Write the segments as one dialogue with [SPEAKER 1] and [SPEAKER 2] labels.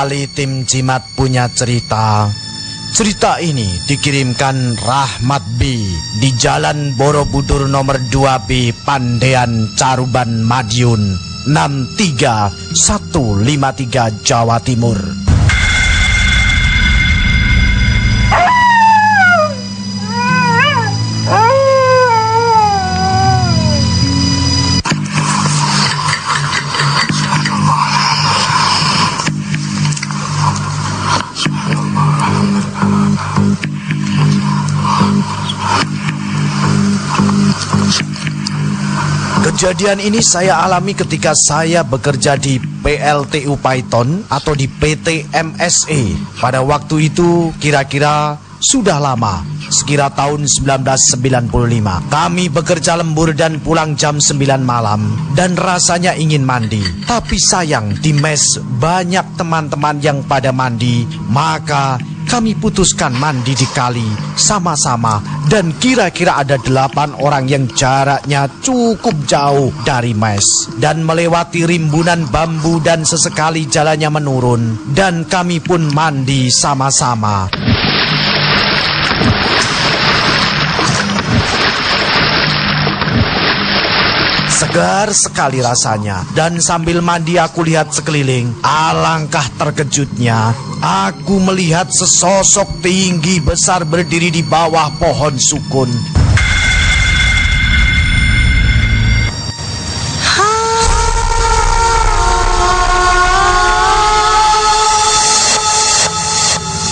[SPEAKER 1] Kembali tim Jimat punya cerita. Cerita ini dikirimkan Rahmat B di Jalan Borobudur nomor 2B Pandean Caruban Madiun 63153 Jawa Timur. Kejadian ini saya alami ketika saya bekerja di PLTU Python atau di PT MSE. Pada waktu itu kira-kira sudah lama, sekira tahun 1995. Kami bekerja lembur dan pulang jam 9 malam dan rasanya ingin mandi. Tapi sayang di mes banyak teman-teman yang pada mandi, maka kami putuskan mandi di kali sama-sama dan kira-kira ada delapan orang yang jaraknya cukup jauh dari mes. Dan melewati rimbunan bambu dan sesekali jalannya menurun. Dan kami pun mandi sama-sama. Segar sekali rasanya. Dan sambil mandi aku lihat sekeliling Alangkah terkejutnya Aku melihat sesosok tinggi besar berdiri di bawah pohon sukun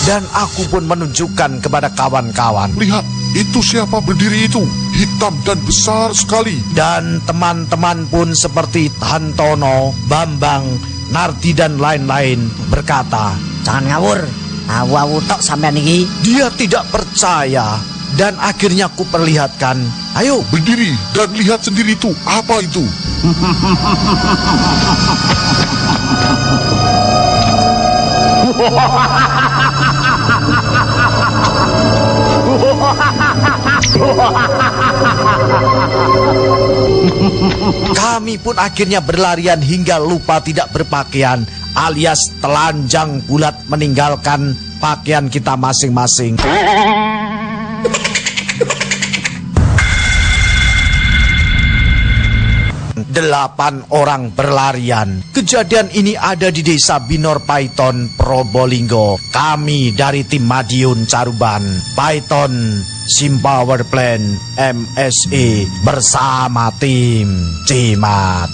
[SPEAKER 1] Dan aku pun menunjukkan kepada kawan-kawan
[SPEAKER 2] Lihat, itu siapa berdiri itu? Hitam dan besar sekali.
[SPEAKER 1] Dan teman-teman pun seperti Tantono, Bambang, Narti dan lain-lain berkata,
[SPEAKER 3] Jangan ngawur. Awu-awu tok sampean iki.
[SPEAKER 1] dia tidak percaya. Dan akhirnya ku perlihatkan, ayo
[SPEAKER 2] Berdiri dan lihat sendiri itu. Apa itu?
[SPEAKER 1] kami pun akhirnya berlarian hingga lupa tidak berpakaian alias telanjang bulat meninggalkan pakaian kita masing-masing. Delapan orang berlarian. Kejadian ini ada di desa Binor Python, Probolinggo. Kami dari tim Madiun Caruban, Python, Simpower Plan, MSE bersama tim Cimat.